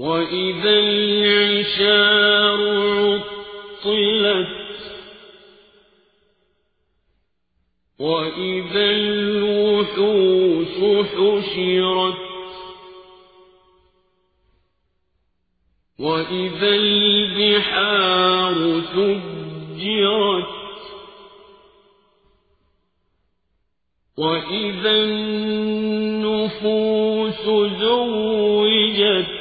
وإذا العشار عطلت وإذا حشرت وإذا البحار سجرت وإذا النفوس زوجت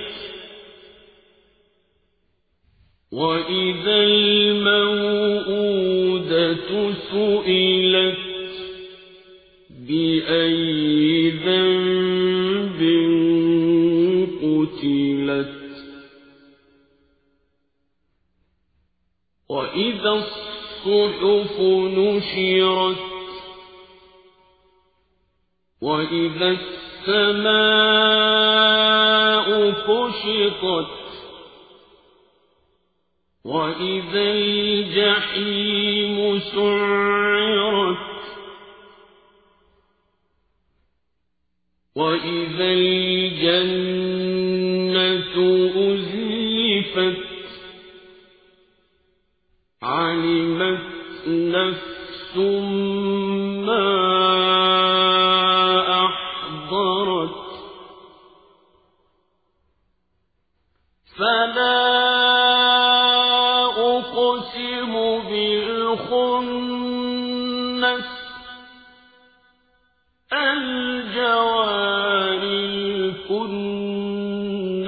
وإذا الموءودة سئلت بأي ذنب قتلت وإذا الصحف نشرت وإذا السماء كشطت وإذا الجحيم سعرت وإذا الجنة أزلفت علمت نفس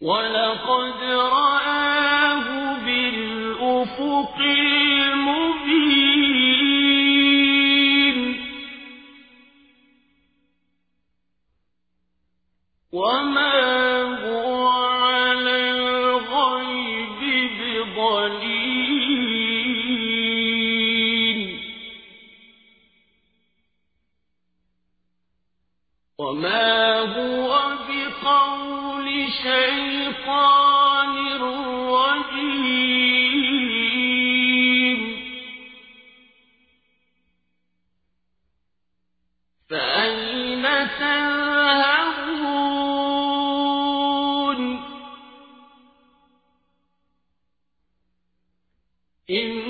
ولقد رآه بالأفق المبين وما هو على الغيب بضليل وما شيطان رجيم فأين تذهبون؟ إن